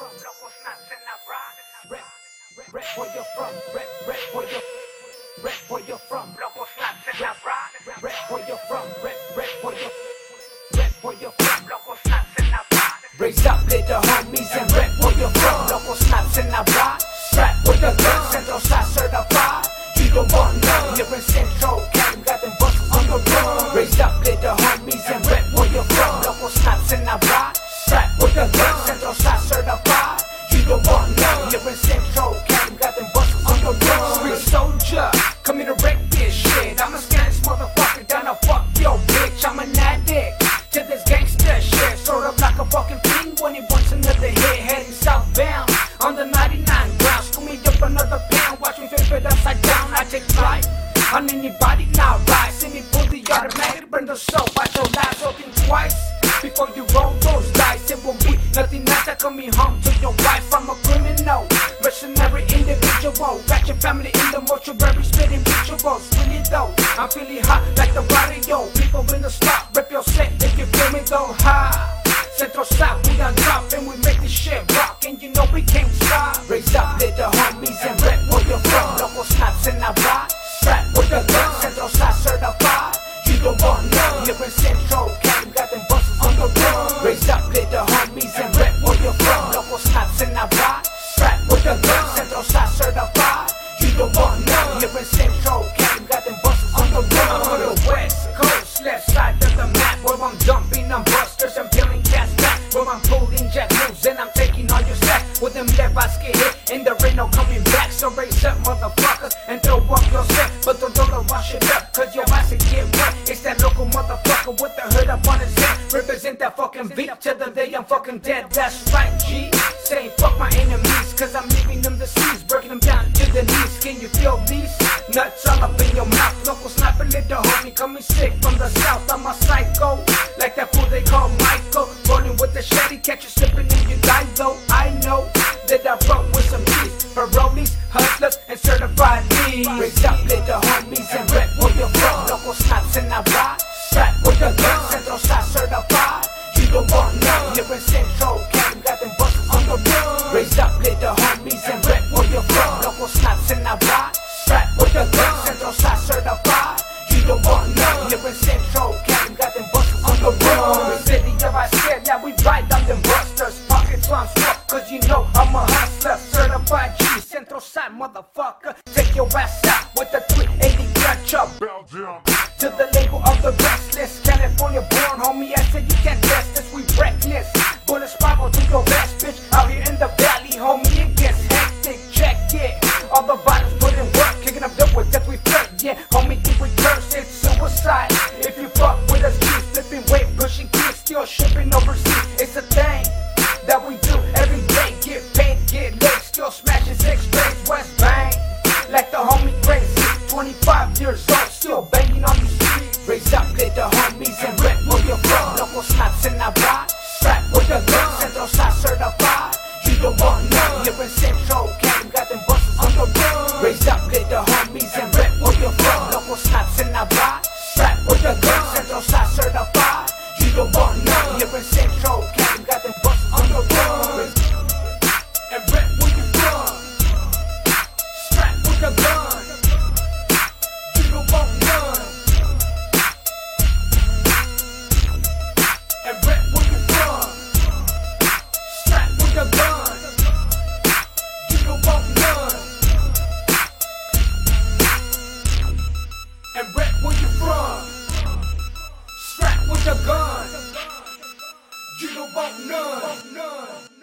you're from. Locos nacen a rock. Rep, rep, where you're from. Rep, rep where you're, rep where you're from. Locos nacen a rock. Rep where you're from. Rep, where you're, rep where you're from. Locos nacen a rock. Raise up little homies and rep where you're from. Locos nacen a rock. Strap with the gun, Central Side certified. You don't want none. Here in Central, Cali, got them buses on the run. Raise up little homies and rep where you're from. Locos and I rock. Strap with the gun, on anybody now. Rise. See me pull the automatic, burn the soap. Watch your lies open twice before you roll those dice. It won't be nothing nice. I come me home to your wife. I'm a criminal, mercenary individual. Got your family in the mortuary, spitting rituals. Really though, I'm feeling hot like the barrio. People in the spot, rip your set if you feel me though. Ha! Central South, in Central, Cali, got them buses on the run. I'm on the west coast, left side of the map. Where I'm dumping on busters and peeling cats back. Where I'm pulling jack moves and I'm taking all your stacks. With them left eyes get hit and there ain't no coming back. So raise up, motherfuckers, and throw up your set. But don't don't wash it up, cause your ass will get wet. It's that local motherfucker with the hood up on his head. Represent that fucking beat till the day I'm fucking dead. That's right, G. Nuts all up in your mouth. Local sniper, little homie, coming sick from the south. I'm a psycho, like that fool they call Michael. Rolling with the shady, catch you slipping in your die though. I know that I broke with some peace. For rollies, hustlers, and certified thieves. Raise up little homies and rep where you're. Local snaps and I. in Central, Cali, got them buses on the run. The city of I yeah, we ride on them busters. Pockets on stuff, cause you know I'm a hustler. Certified G, Central Side motherfucker. Take your ass out with the 380 gun chop. To the label of the restless. California born, homie. I said you can't test us, we reckless. Kids, shipping overseas. It's a thing that we do every day. Get paid, get laid, still smashing six straight West Bank. Like the homie crazy, 25 years old, still banging on the street. Raise up, little homies and rep where you're. Local snaps and I rock. Strap with the gun, Central Side certified. You don't want none. Here in Central, Cali, got them buses on the run. Raise up, little homies The gun. You don't want none.